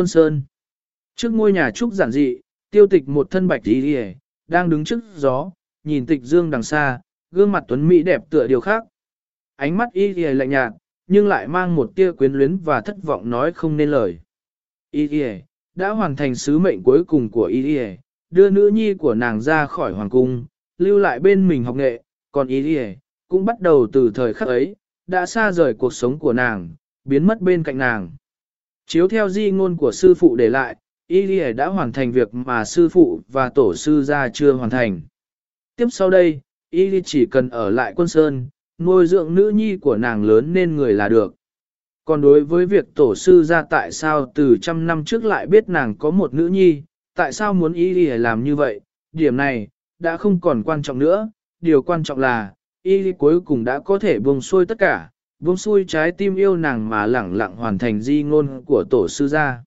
Quân Sơn Trước ngôi nhà trúc giản dị, tiêu tịch một thân bạch đi đi đang đứng trước gió, nhìn tịch dương đằng xa, gương mặt tuấn mỹ đẹp tựa điều khác. Ánh mắt y đi lạnh nhạt, nhưng lại mang một tia quyến luyến và thất vọng nói không nên lời. Y đi đã hoàn thành sứ mệnh cuối cùng của y đi đưa nữ nhi của nàng ra khỏi hoàng cung, lưu lại bên mình học nghệ, còn y đi cũng bắt đầu từ thời khắc ấy, đã xa rời cuộc sống của nàng, biến mất bên cạnh nàng. Chiếu theo di ngôn của sư phụ để lại, y đi đã hoàn thành việc mà sư phụ và tổ sư gia chưa hoàn thành. Tiếp sau đây, y chỉ cần ở lại quân sơn, nuôi dưỡng nữ nhi của nàng lớn nên người là được. Còn đối với việc tổ sư ra tại sao từ trăm năm trước lại biết nàng có một nữ nhi, tại sao muốn y đi làm như vậy, điểm này, đã không còn quan trọng nữa, điều quan trọng là, y cuối cùng đã có thể buông xuôi tất cả, buông xuôi trái tim yêu nàng mà lẳng lặng hoàn thành di ngôn của tổ sư gia.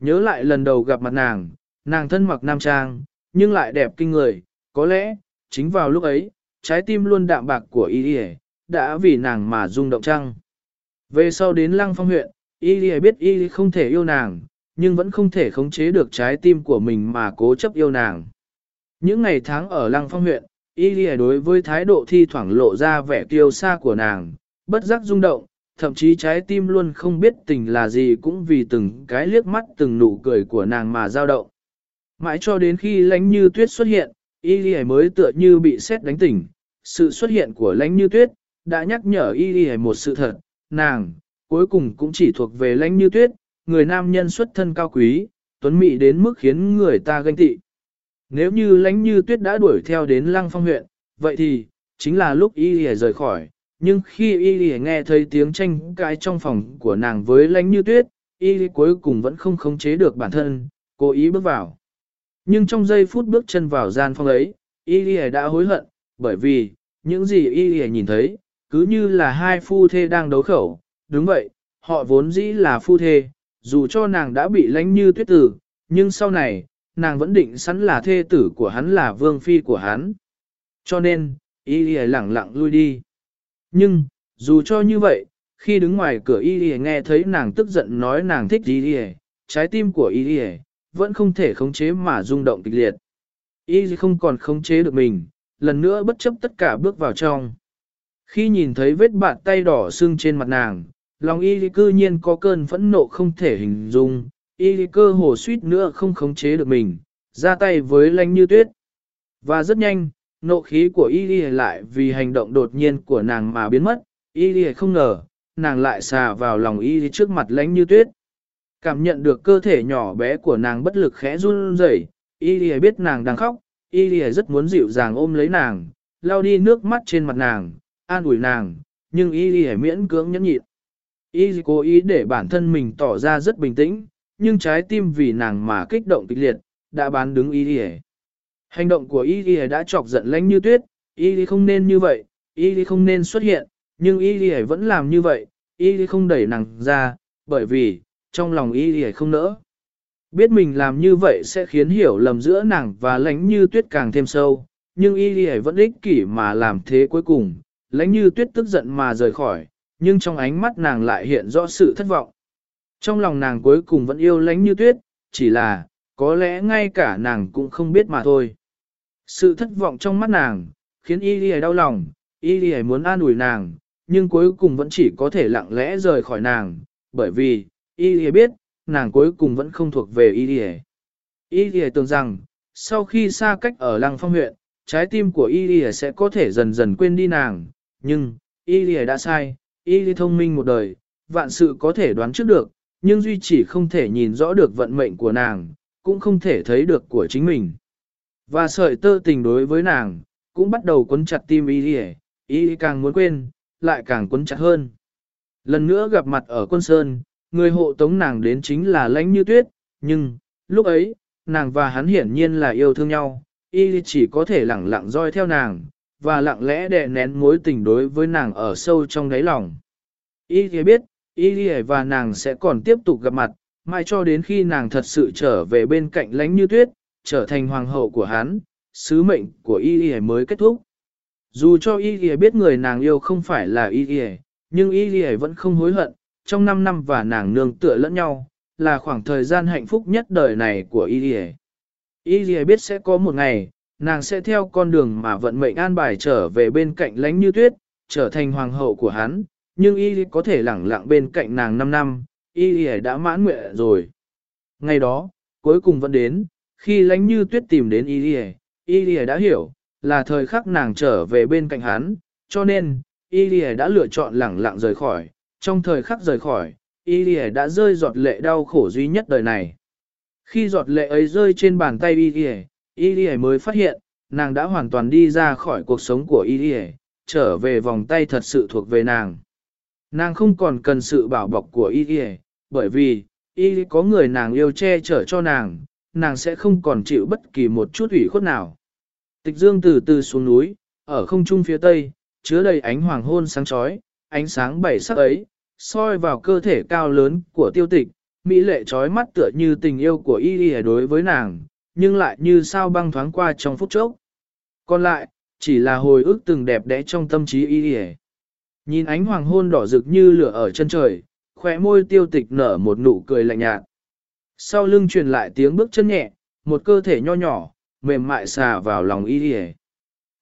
Nhớ lại lần đầu gặp mặt nàng, nàng thân mặc nam trang, nhưng lại đẹp kinh người, có lẽ, chính vào lúc ấy, trái tim luôn đạm bạc của y đã vì nàng mà rung động trăng. Về sau đến lăng phong huyện, y biết y không thể yêu nàng, nhưng vẫn không thể khống chế được trái tim của mình mà cố chấp yêu nàng. Những ngày tháng ở lăng phong huyện, y đối với thái độ thi thoảng lộ ra vẻ kiêu xa của nàng, bất giác rung động, thậm chí trái tim luôn không biết tình là gì cũng vì từng cái liếc mắt từng nụ cười của nàng mà dao động. Mãi cho đến khi lánh như tuyết xuất hiện, y lì mới tựa như bị xét đánh tỉnh, sự xuất hiện của lánh như tuyết, đã nhắc nhở y lì một sự thật, nàng, cuối cùng cũng chỉ thuộc về lánh như tuyết, người nam nhân xuất thân cao quý, tuấn mỹ đến mức khiến người ta ganh tị. Nếu như lánh như tuyết đã đuổi theo đến lăng phong huyện, vậy thì, chính là lúc y lì rời khỏi, nhưng khi y nghe thấy tiếng tranh cãi trong phòng của nàng với lánh như tuyết, y cuối cùng vẫn không khống chế được bản thân, cố ý bước vào. Nhưng trong giây phút bước chân vào gian phòng ấy, y đã hối hận, bởi vì, những gì y nhìn thấy, cứ như là hai phu thê đang đấu khẩu, đúng vậy, họ vốn dĩ là phu thê, dù cho nàng đã bị lánh như tuyết tử, nhưng sau này, nàng vẫn định sẵn là thê tử của hắn là vương phi của hắn. Cho nên, y lì lẳng lặng lui đi. Nhưng, dù cho như vậy, khi đứng ngoài cửa y nghe thấy nàng tức giận nói nàng thích y lì trái tim của y vẫn không thể khống chế mà rung động kịch liệt. Y không còn khống chế được mình, lần nữa bất chấp tất cả bước vào trong. Khi nhìn thấy vết bạt tay đỏ sưng trên mặt nàng, lòng y cư nhiên có cơn phẫn nộ không thể hình dung, y cơ hồ suýt nữa không khống chế được mình, ra tay với lanh như tuyết. Và rất nhanh, nộ khí của y lại vì hành động đột nhiên của nàng mà biến mất, y không ngờ, nàng lại xà vào lòng y trước mặt lánh như tuyết. Cảm nhận được cơ thể nhỏ bé của nàng bất lực khẽ run rẩy, y biết nàng đang khóc, y rất muốn dịu dàng ôm lấy nàng, lau đi nước mắt trên mặt nàng, an ủi nàng, nhưng y miễn cưỡng nhẫn nhịn. Y cố ý để bản thân mình tỏ ra rất bình tĩnh, nhưng trái tim vì nàng mà kích động kịch liệt, đã bán đứng y Hành động của y y đã chọc giận lãnh như tuyết, y Y không nên như vậy, y Y không nên xuất hiện, nhưng y y vẫn làm như vậy, y Y không đẩy nàng ra, bởi vì, trong lòng y y không nỡ. Biết mình làm như vậy sẽ khiến hiểu lầm giữa nàng và lãnh như tuyết càng thêm sâu, nhưng y y vẫn ích kỷ mà làm thế cuối cùng, lãnh như tuyết tức giận mà rời khỏi, nhưng trong ánh mắt nàng lại hiện rõ sự thất vọng. Trong lòng nàng cuối cùng vẫn yêu lãnh như tuyết, chỉ là, có lẽ ngay cả nàng cũng không biết mà thôi. Sự thất vọng trong mắt nàng, khiến y lì đau lòng, y lì muốn an ủi nàng, nhưng cuối cùng vẫn chỉ có thể lặng lẽ rời khỏi nàng, bởi vì, y lì biết, nàng cuối cùng vẫn không thuộc về y lì. Y lì tưởng rằng, sau khi xa cách ở lăng phong huyện, trái tim của y lì sẽ có thể dần dần quên đi nàng, nhưng, y lì đã sai, y lì thông minh một đời, vạn sự có thể đoán trước được, nhưng duy chỉ không thể nhìn rõ được vận mệnh của nàng, cũng không thể thấy được của chính mình. Và sợi tơ tình đối với nàng, cũng bắt đầu quấn chặt tim y đi y càng muốn quên, lại càng quấn chặt hơn. Lần nữa gặp mặt ở quân sơn, người hộ tống nàng đến chính là lãnh như tuyết, nhưng, lúc ấy, nàng và hắn hiển nhiên là yêu thương nhau, y chỉ có thể lặng lặng roi theo nàng, và lặng lẽ đè nén mối tình đối với nàng ở sâu trong đáy lòng. Y thì biết, y và nàng sẽ còn tiếp tục gặp mặt, mãi cho đến khi nàng thật sự trở về bên cạnh Lánh như tuyết, trở thành hoàng hậu của hắn, sứ mệnh của y y mới kết thúc. Dù cho y y biết người nàng yêu không phải là y y, nhưng y y vẫn không hối hận, trong 5 năm và nàng nương tựa lẫn nhau, là khoảng thời gian hạnh phúc nhất đời này của y y. Y y biết sẽ có một ngày, nàng sẽ theo con đường mà vận mệnh an bài trở về bên cạnh lánh như tuyết, trở thành hoàng hậu của hắn, nhưng y có thể lẳng lặng bên cạnh nàng 5 năm, y đã mãn nguyện rồi. Ngày đó, cuối cùng vẫn đến, khi lánh như tuyết tìm đến y y đã hiểu, là thời khắc nàng trở về bên cạnh hắn, cho nên, y đã lựa chọn lẳng lặng rời khỏi, trong thời khắc rời khỏi, y đã rơi giọt lệ đau khổ duy nhất đời này. Khi giọt lệ ấy rơi trên bàn tay y y mới phát hiện, nàng đã hoàn toàn đi ra khỏi cuộc sống của y trở về vòng tay thật sự thuộc về nàng. Nàng không còn cần sự bảo bọc của y bởi vì, y có người nàng yêu che chở cho nàng, nàng sẽ không còn chịu bất kỳ một chút ủy khuất nào. Tịch dương từ từ xuống núi, ở không trung phía tây, chứa đầy ánh hoàng hôn sáng chói, ánh sáng bảy sắc ấy, soi vào cơ thể cao lớn của tiêu tịch, mỹ lệ trói mắt tựa như tình yêu của y y đối với nàng, nhưng lại như sao băng thoáng qua trong phút chốc. Còn lại, chỉ là hồi ức từng đẹp đẽ trong tâm trí y y Nhìn ánh hoàng hôn đỏ rực như lửa ở chân trời, khóe môi tiêu tịch nở một nụ cười lạnh nhạt. Sau lưng truyền lại tiếng bước chân nhẹ, một cơ thể nho nhỏ, mềm mại xà vào lòng y đi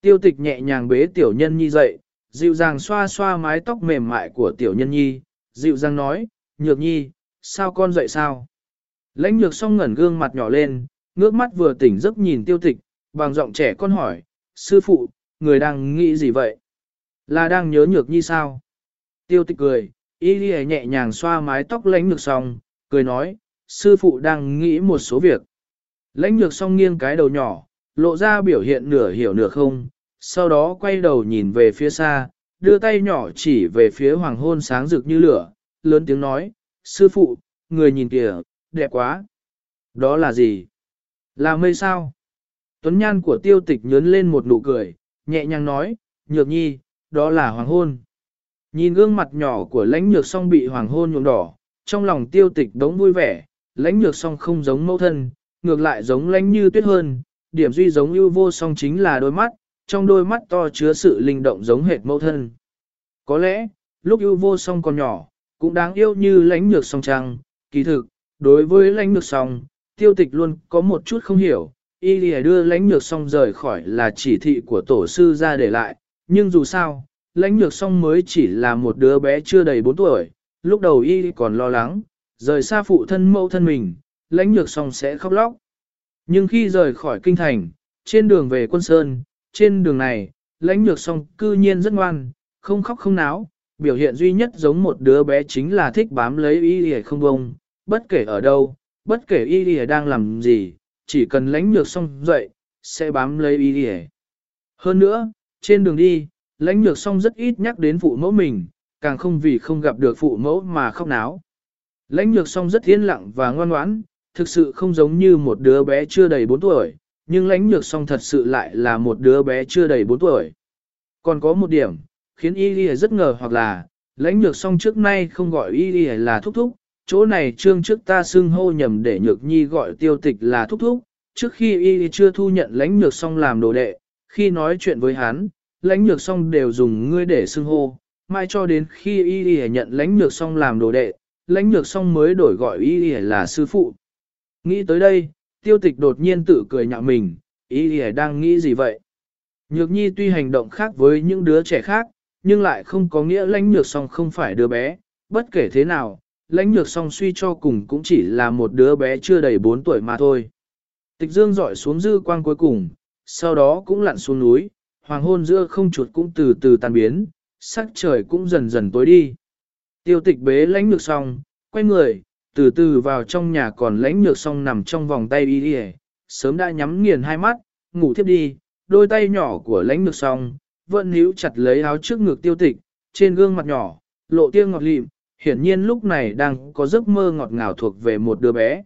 Tiêu tịch nhẹ nhàng bế tiểu nhân nhi dậy, dịu dàng xoa xoa mái tóc mềm mại của tiểu nhân nhi, dịu dàng nói, nhược nhi, sao con dậy sao? Lãnh nhược song ngẩn gương mặt nhỏ lên, ngước mắt vừa tỉnh giấc nhìn tiêu tịch, bằng giọng trẻ con hỏi, sư phụ, người đang nghĩ gì vậy? Là đang nhớ nhược nhi sao? Tiêu tịch cười, y đi nhẹ nhàng xoa mái tóc lãnh nhược song, cười nói, sư phụ đang nghĩ một số việc. Lãnh nhược song nghiêng cái đầu nhỏ, lộ ra biểu hiện nửa hiểu nửa không, sau đó quay đầu nhìn về phía xa, đưa tay nhỏ chỉ về phía hoàng hôn sáng rực như lửa, lớn tiếng nói, sư phụ, người nhìn kìa, đẹp quá. Đó là gì? Là mây sao? Tuấn nhan của tiêu tịch nhớn lên một nụ cười, nhẹ nhàng nói, nhược nhi, đó là hoàng hôn. Nhìn gương mặt nhỏ của lãnh nhược song bị hoàng hôn nhuộm đỏ, trong lòng tiêu tịch đống vui vẻ, lãnh nhược song không giống mẫu thân, ngược lại giống lãnh như tuyết hơn, điểm duy giống ưu vô song chính là đôi mắt, trong đôi mắt to chứa sự linh động giống hệt mẫu thân. Có lẽ, lúc ưu vô song còn nhỏ, cũng đáng yêu như lãnh nhược song trăng, kỳ thực, đối với lãnh nhược song, tiêu tịch luôn có một chút không hiểu, y lìa đưa lãnh nhược song rời khỏi là chỉ thị của tổ sư ra để lại, nhưng dù sao, lãnh nhược song mới chỉ là một đứa bé chưa đầy 4 tuổi, lúc đầu y còn lo lắng, rời xa phụ thân mẫu thân mình, lãnh nhược song sẽ khóc lóc. Nhưng khi rời khỏi kinh thành, trên đường về quân sơn, trên đường này, lãnh nhược song cư nhiên rất ngoan, không khóc không náo, biểu hiện duy nhất giống một đứa bé chính là thích bám lấy y y không bông, bất kể ở đâu, bất kể y y đang làm gì, chỉ cần lãnh nhược song dậy, sẽ bám lấy y y. Hơn nữa, trên đường đi, lãnh nhược song rất ít nhắc đến phụ mẫu mình, càng không vì không gặp được phụ mẫu mà khóc náo. Lãnh nhược song rất yên lặng và ngoan ngoãn, thực sự không giống như một đứa bé chưa đầy 4 tuổi, nhưng lãnh nhược song thật sự lại là một đứa bé chưa đầy 4 tuổi. Còn có một điểm, khiến y đi rất ngờ hoặc là, lãnh nhược song trước nay không gọi y đi là thúc thúc, chỗ này trương trước ta xưng hô nhầm để nhược nhi gọi tiêu tịch là thúc thúc, trước khi y chưa thu nhận lãnh nhược song làm đồ đệ, khi nói chuyện với hắn, lãnh nhược song đều dùng ngươi để xưng hô, mai cho đến khi y Y nhận lãnh nhược song làm đồ đệ, lãnh nhược song mới đổi gọi y Y là sư phụ. Nghĩ tới đây, tiêu tịch đột nhiên tự cười nhạo mình, y Y đang nghĩ gì vậy? Nhược nhi tuy hành động khác với những đứa trẻ khác, nhưng lại không có nghĩa lãnh nhược song không phải đứa bé, bất kể thế nào, lãnh nhược song suy cho cùng cũng chỉ là một đứa bé chưa đầy 4 tuổi mà thôi. Tịch dương dọi xuống dư quang cuối cùng, sau đó cũng lặn xuống núi, hoàng hôn giữa không chuột cũng từ từ tan biến, sắc trời cũng dần dần tối đi. Tiêu tịch bế lãnh nhược song, quay người, từ từ vào trong nhà còn lãnh nhược song nằm trong vòng tay y đi sớm đã nhắm nghiền hai mắt, ngủ thiếp đi, đôi tay nhỏ của lãnh nhược song, vẫn níu chặt lấy áo trước ngực tiêu tịch, trên gương mặt nhỏ, lộ tiêu ngọt lịm, hiển nhiên lúc này đang có giấc mơ ngọt ngào thuộc về một đứa bé.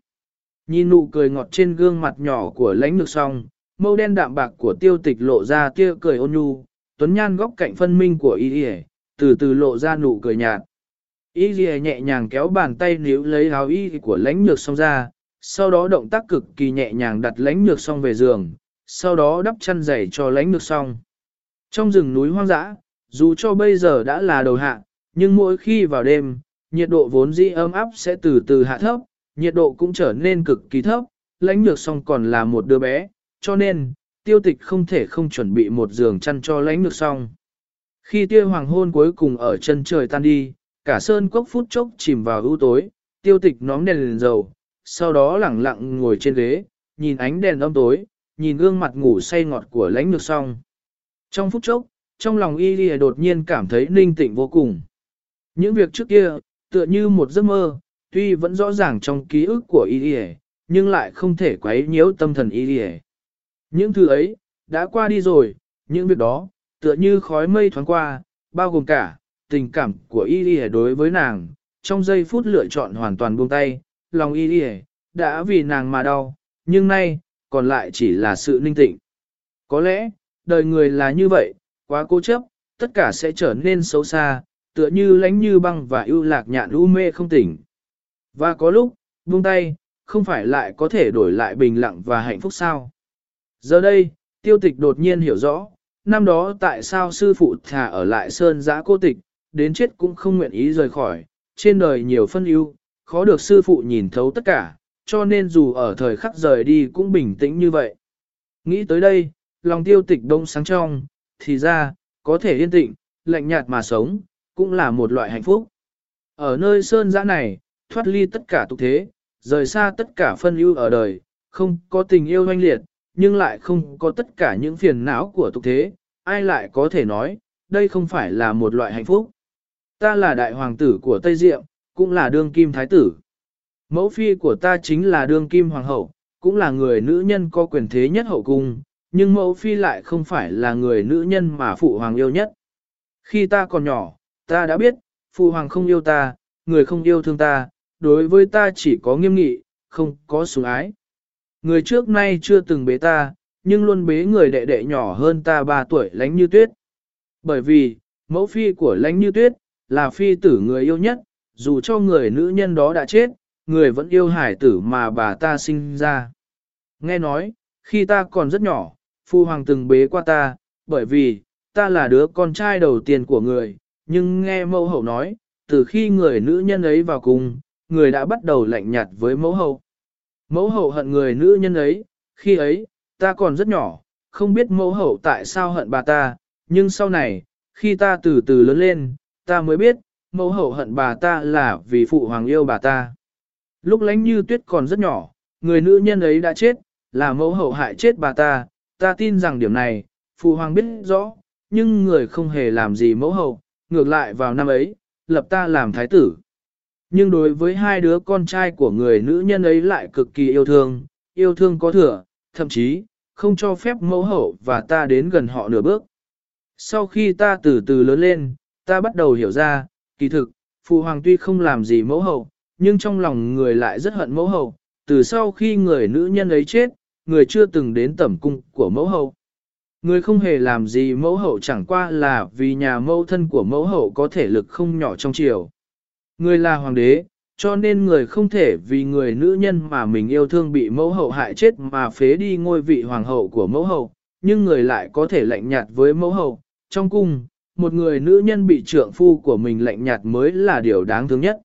Nhìn nụ cười ngọt trên gương mặt nhỏ của lãnh nhược song, mâu đen đạm bạc của tiêu tịch lộ ra tia cười ôn nhu, tuấn nhan góc cạnh phân minh của y y từ từ lộ ra nụ cười nhạt. Y y nhẹ nhàng kéo bàn tay níu lấy áo y của lãnh nhược song ra, sau đó động tác cực kỳ nhẹ nhàng đặt lãnh nhược song về giường, sau đó đắp chăn giày cho lãnh nhược song. Trong rừng núi hoang dã, dù cho bây giờ đã là đầu hạ, nhưng mỗi khi vào đêm, nhiệt độ vốn dĩ ấm áp sẽ từ từ hạ thấp, nhiệt độ cũng trở nên cực kỳ thấp, lãnh nhược song còn là một đứa bé, cho nên, tiêu tịch không thể không chuẩn bị một giường chăn cho lãnh nhược song. Khi tia hoàng hôn cuối cùng ở chân trời tan đi, cả sơn cốc phút chốc chìm vào ưu tối, tiêu tịch nóm đèn lên dầu, sau đó lẳng lặng ngồi trên ghế, nhìn ánh đèn âm tối, nhìn gương mặt ngủ say ngọt của lãnh nhược song. Trong phút chốc, trong lòng y lìa đột nhiên cảm thấy ninh tịnh vô cùng. Những việc trước kia, tựa như một giấc mơ, tuy vẫn rõ ràng trong ký ức của y lìa, nhưng lại không thể quấy nhiễu tâm thần y lìa. Những thứ ấy, đã qua đi rồi, những việc đó, tựa như khói mây thoáng qua, bao gồm cả, tình cảm của y đối với nàng, trong giây phút lựa chọn hoàn toàn buông tay, lòng y đã vì nàng mà đau, nhưng nay, còn lại chỉ là sự ninh tịnh. Có lẽ, đời người là như vậy, quá cố chấp, tất cả sẽ trở nên xấu xa, tựa như lánh như băng và ưu lạc nhạn u mê không tỉnh. Và có lúc, buông tay, không phải lại có thể đổi lại bình lặng và hạnh phúc sao. Giờ đây, tiêu tịch đột nhiên hiểu rõ, năm đó tại sao sư phụ thả ở lại sơn giã cô tịch, đến chết cũng không nguyện ý rời khỏi, trên đời nhiều phân ưu, khó được sư phụ nhìn thấu tất cả, cho nên dù ở thời khắc rời đi cũng bình tĩnh như vậy. Nghĩ tới đây, lòng tiêu tịch đông sáng trong, thì ra, có thể yên tĩnh, lạnh nhạt mà sống, cũng là một loại hạnh phúc. Ở nơi sơn giã này, thoát ly tất cả tục thế, rời xa tất cả phân ưu ở đời, không có tình yêu hoanh liệt, nhưng lại không có tất cả những phiền não của tục thế, ai lại có thể nói, đây không phải là một loại hạnh phúc. Ta là đại hoàng tử của Tây Diệm, cũng là đương kim thái tử. Mẫu phi của ta chính là đương kim hoàng hậu, cũng là người nữ nhân có quyền thế nhất hậu cung, nhưng mẫu phi lại không phải là người nữ nhân mà phụ hoàng yêu nhất. Khi ta còn nhỏ, ta đã biết, phụ hoàng không yêu ta, người không yêu thương ta, đối với ta chỉ có nghiêm nghị, không có sủng ái. Người trước nay chưa từng bế ta, nhưng luôn bế người đệ đệ nhỏ hơn ta 3 tuổi lánh như tuyết. Bởi vì, mẫu phi của lánh như tuyết, là phi tử người yêu nhất, dù cho người nữ nhân đó đã chết, người vẫn yêu hải tử mà bà ta sinh ra. Nghe nói, khi ta còn rất nhỏ, phu hoàng từng bế qua ta, bởi vì, ta là đứa con trai đầu tiên của người, nhưng nghe mẫu hậu nói, từ khi người nữ nhân ấy vào cùng, người đã bắt đầu lạnh nhạt với mẫu hậu. Mẫu hậu hận người nữ nhân ấy, khi ấy, ta còn rất nhỏ, không biết mẫu hậu tại sao hận bà ta, nhưng sau này, khi ta từ từ lớn lên, ta mới biết, mẫu hậu hận bà ta là vì phụ hoàng yêu bà ta. Lúc lánh như tuyết còn rất nhỏ, người nữ nhân ấy đã chết, là mẫu hậu hại chết bà ta, ta tin rằng điểm này, phụ hoàng biết rõ, nhưng người không hề làm gì mẫu hậu, ngược lại vào năm ấy, lập ta làm thái tử. Nhưng đối với hai đứa con trai của người nữ nhân ấy lại cực kỳ yêu thương, yêu thương có thừa, thậm chí, không cho phép mẫu hậu và ta đến gần họ nửa bước. Sau khi ta từ từ lớn lên, ta bắt đầu hiểu ra, kỳ thực, phụ hoàng tuy không làm gì mẫu hậu, nhưng trong lòng người lại rất hận mẫu hậu, từ sau khi người nữ nhân ấy chết, người chưa từng đến tẩm cung của mẫu hậu. Người không hề làm gì mẫu hậu chẳng qua là vì nhà mẫu thân của mẫu hậu có thể lực không nhỏ trong triều. Người là hoàng đế, cho nên người không thể vì người nữ nhân mà mình yêu thương bị mẫu hậu hại chết mà phế đi ngôi vị hoàng hậu của mẫu hậu, nhưng người lại có thể lạnh nhạt với mẫu hậu. Trong cung, một người nữ nhân bị trượng phu của mình lạnh nhạt mới là điều đáng thương nhất.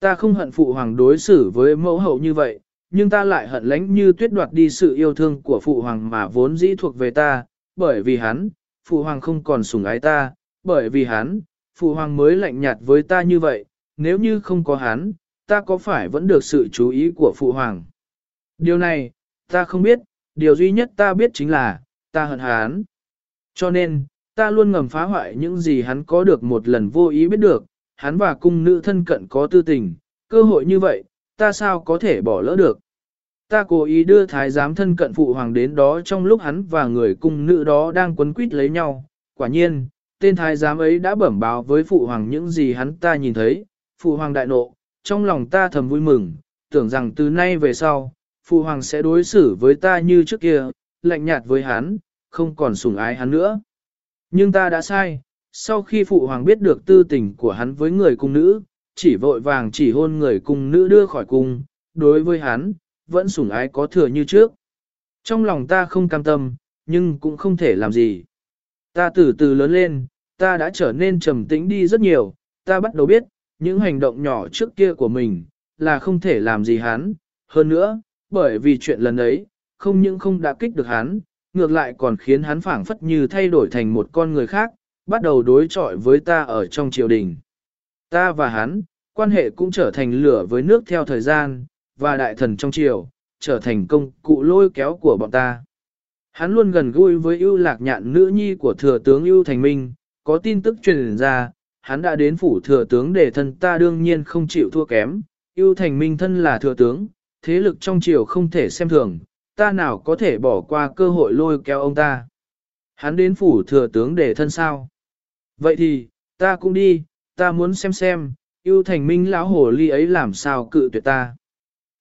Ta không hận phụ hoàng đối xử với mẫu hậu như vậy, nhưng ta lại hận lãnh như tuyết đoạt đi sự yêu thương của phụ hoàng mà vốn dĩ thuộc về ta, bởi vì hắn, phụ hoàng không còn sủng ái ta, bởi vì hắn, phụ hoàng mới lạnh nhạt với ta như vậy, nếu như không có hắn, ta có phải vẫn được sự chú ý của phụ hoàng. Điều này, ta không biết, điều duy nhất ta biết chính là, ta hận hắn. Cho nên, ta luôn ngầm phá hoại những gì hắn có được một lần vô ý biết được, hắn và cung nữ thân cận có tư tình, cơ hội như vậy, ta sao có thể bỏ lỡ được. Ta cố ý đưa thái giám thân cận phụ hoàng đến đó trong lúc hắn và người cung nữ đó đang quấn quýt lấy nhau. Quả nhiên, tên thái giám ấy đã bẩm báo với phụ hoàng những gì hắn ta nhìn thấy. Phụ hoàng đại nộ, trong lòng ta thầm vui mừng, tưởng rằng từ nay về sau, phụ hoàng sẽ đối xử với ta như trước kia, lạnh nhạt với hắn, không còn sủng ái hắn nữa. Nhưng ta đã sai, sau khi phụ hoàng biết được tư tình của hắn với người cung nữ, chỉ vội vàng chỉ hôn người cung nữ đưa khỏi cung, đối với hắn, vẫn sủng ái có thừa như trước. Trong lòng ta không cam tâm, nhưng cũng không thể làm gì. Ta từ từ lớn lên, ta đã trở nên trầm tĩnh đi rất nhiều, ta bắt đầu biết, những hành động nhỏ trước kia của mình, là không thể làm gì hắn. Hơn nữa, bởi vì chuyện lần ấy, không những không đã kích được hắn, ngược lại còn khiến hắn phảng phất như thay đổi thành một con người khác, bắt đầu đối chọi với ta ở trong triều đình. Ta và hắn, quan hệ cũng trở thành lửa với nước theo thời gian, và đại thần trong triều, trở thành công cụ lôi kéo của bọn ta. Hắn luôn gần gũi với ưu lạc nhạn nữ nhi của thừa tướng ưu thành minh, có tin tức truyền ra, hắn đã đến phủ thừa tướng để thân ta đương nhiên không chịu thua kém, yêu thành minh thân là thừa tướng, thế lực trong triều không thể xem thường, ta nào có thể bỏ qua cơ hội lôi kéo ông ta. Hắn đến phủ thừa tướng để thân sao. Vậy thì, ta cũng đi, ta muốn xem xem, yêu thành minh lão hồ ly ấy làm sao cự tuyệt ta.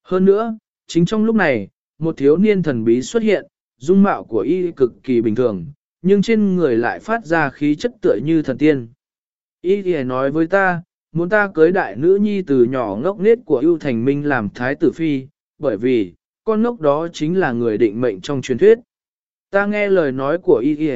Hơn nữa, chính trong lúc này, một thiếu niên thần bí xuất hiện, dung mạo của y cực kỳ bình thường, nhưng trên người lại phát ra khí chất tựa như thần tiên. Ý thì nói với ta, muốn ta cưới đại nữ nhi từ nhỏ ngốc nết của ưu thành minh làm thái tử phi, bởi vì, con ngốc đó chính là người định mệnh trong truyền thuyết. Ta nghe lời nói của y y,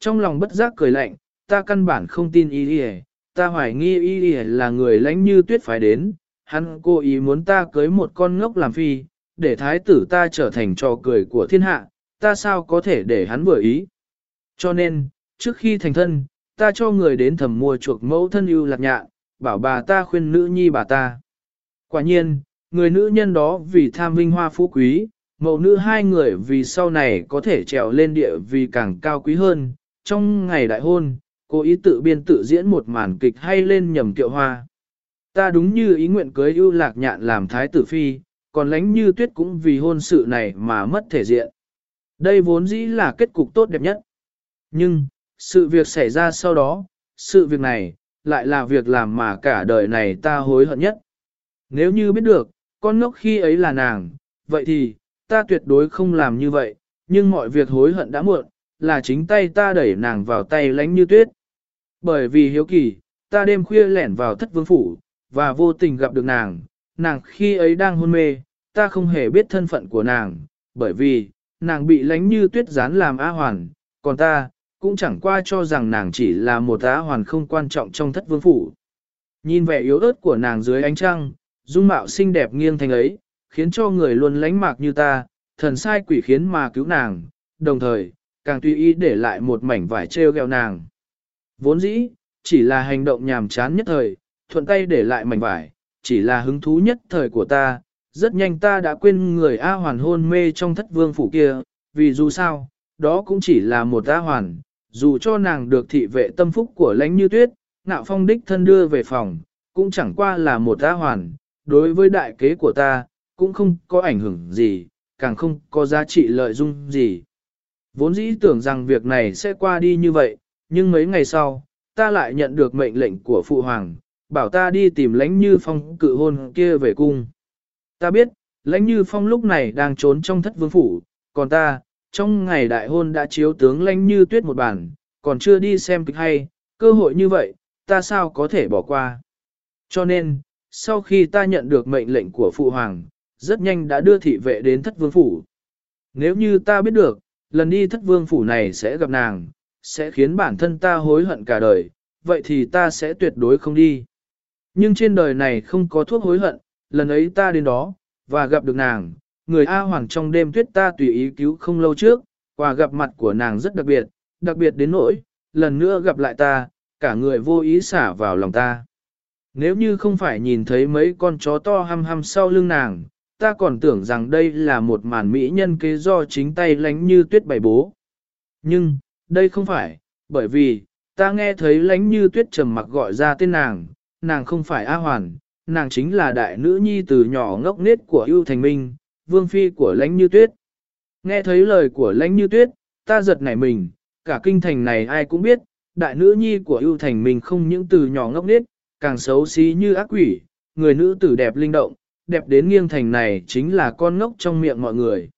trong lòng bất giác cười lạnh, ta căn bản không tin y y, ta hoài nghi y y là người lãnh như tuyết phải đến, hắn cố ý muốn ta cưới một con ngốc làm phi, để thái tử ta trở thành trò cười của thiên hạ, ta sao có thể để hắn vừa ý. Cho nên, trước khi thành thân, ta cho người đến thầm mua chuộc mẫu thân ưu lạc nhạ, bảo bà ta khuyên nữ nhi bà ta. Quả nhiên, người nữ nhân đó vì tham vinh hoa phú quý, mẫu nữ hai người vì sau này có thể trèo lên địa vì càng cao quý hơn, trong ngày đại hôn, cô ý tự biên tự diễn một màn kịch hay lên nhầm kiệu hoa. Ta đúng như ý nguyện cưới ưu lạc nhạn làm thái tử phi, còn lánh như tuyết cũng vì hôn sự này mà mất thể diện. Đây vốn dĩ là kết cục tốt đẹp nhất. Nhưng, sự việc xảy ra sau đó, sự việc này, lại là việc làm mà cả đời này ta hối hận nhất. Nếu như biết được, con ngốc khi ấy là nàng, vậy thì, ta tuyệt đối không làm như vậy, nhưng mọi việc hối hận đã muộn, là chính tay ta đẩy nàng vào tay lánh như tuyết. Bởi vì hiếu kỳ, ta đêm khuya lẻn vào thất vương phủ, và vô tình gặp được nàng, nàng khi ấy đang hôn mê, ta không hề biết thân phận của nàng, bởi vì, nàng bị lánh như tuyết dán làm A hoàn, còn ta, cũng chẳng qua cho rằng nàng chỉ là một A hoàn không quan trọng trong thất vương phủ. Nhìn vẻ yếu ớt của nàng dưới ánh trăng, dung mạo xinh đẹp nghiêng thành ấy, khiến cho người luôn lánh mạc như ta, thần sai quỷ khiến mà cứu nàng, đồng thời, càng tùy ý để lại một mảnh vải treo gẹo nàng. Vốn dĩ, chỉ là hành động nhàm chán nhất thời, thuận tay để lại mảnh vải, chỉ là hứng thú nhất thời của ta, rất nhanh ta đã quên người A hoàn hôn mê trong thất vương phủ kia, vì dù sao, đó cũng chỉ là một A hoàn, dù cho nàng được thị vệ tâm phúc của lãnh như tuyết, ngạo phong đích thân đưa về phòng, cũng chẳng qua là một ta hoàn, đối với đại kế của ta, cũng không có ảnh hưởng gì, càng không có giá trị lợi dụng gì. Vốn dĩ tưởng rằng việc này sẽ qua đi như vậy, nhưng mấy ngày sau, ta lại nhận được mệnh lệnh của phụ hoàng, bảo ta đi tìm lãnh như phong cự hôn kia về cung. Ta biết, lãnh như phong lúc này đang trốn trong thất vương phủ, còn ta, trong ngày đại hôn đã chiếu tướng lãnh như tuyết một bản, còn chưa đi xem kịch hay, cơ hội như vậy, ta sao có thể bỏ qua. Cho nên, sau khi ta nhận được mệnh lệnh của phụ hoàng, rất nhanh đã đưa thị vệ đến thất vương phủ. Nếu như ta biết được, lần đi thất vương phủ này sẽ gặp nàng, sẽ khiến bản thân ta hối hận cả đời, vậy thì ta sẽ tuyệt đối không đi. Nhưng trên đời này không có thuốc hối hận, lần ấy ta đến đó, và gặp được nàng, người A Hoàng trong đêm tuyết ta tùy ý cứu không lâu trước, quà gặp mặt của nàng rất đặc biệt, đặc biệt đến nỗi, lần nữa gặp lại ta, cả người vô ý xả vào lòng ta. Nếu như không phải nhìn thấy mấy con chó to hăm hăm sau lưng nàng, ta còn tưởng rằng đây là một màn mỹ nhân kế do chính tay lánh như tuyết bày bố. Nhưng, đây không phải, bởi vì, ta nghe thấy lánh như tuyết trầm mặc gọi ra tên nàng, nàng không phải A Hoàn, nàng chính là đại nữ nhi từ nhỏ ngốc nết của ưu thành minh, vương phi của lãnh như tuyết. Nghe thấy lời của lãnh như tuyết, ta giật nảy mình, cả kinh thành này ai cũng biết, đại nữ nhi của ưu thành mình không những từ nhỏ ngốc nết, càng xấu xí như ác quỷ, người nữ tử đẹp linh động, đẹp đến nghiêng thành này chính là con ngốc trong miệng mọi người.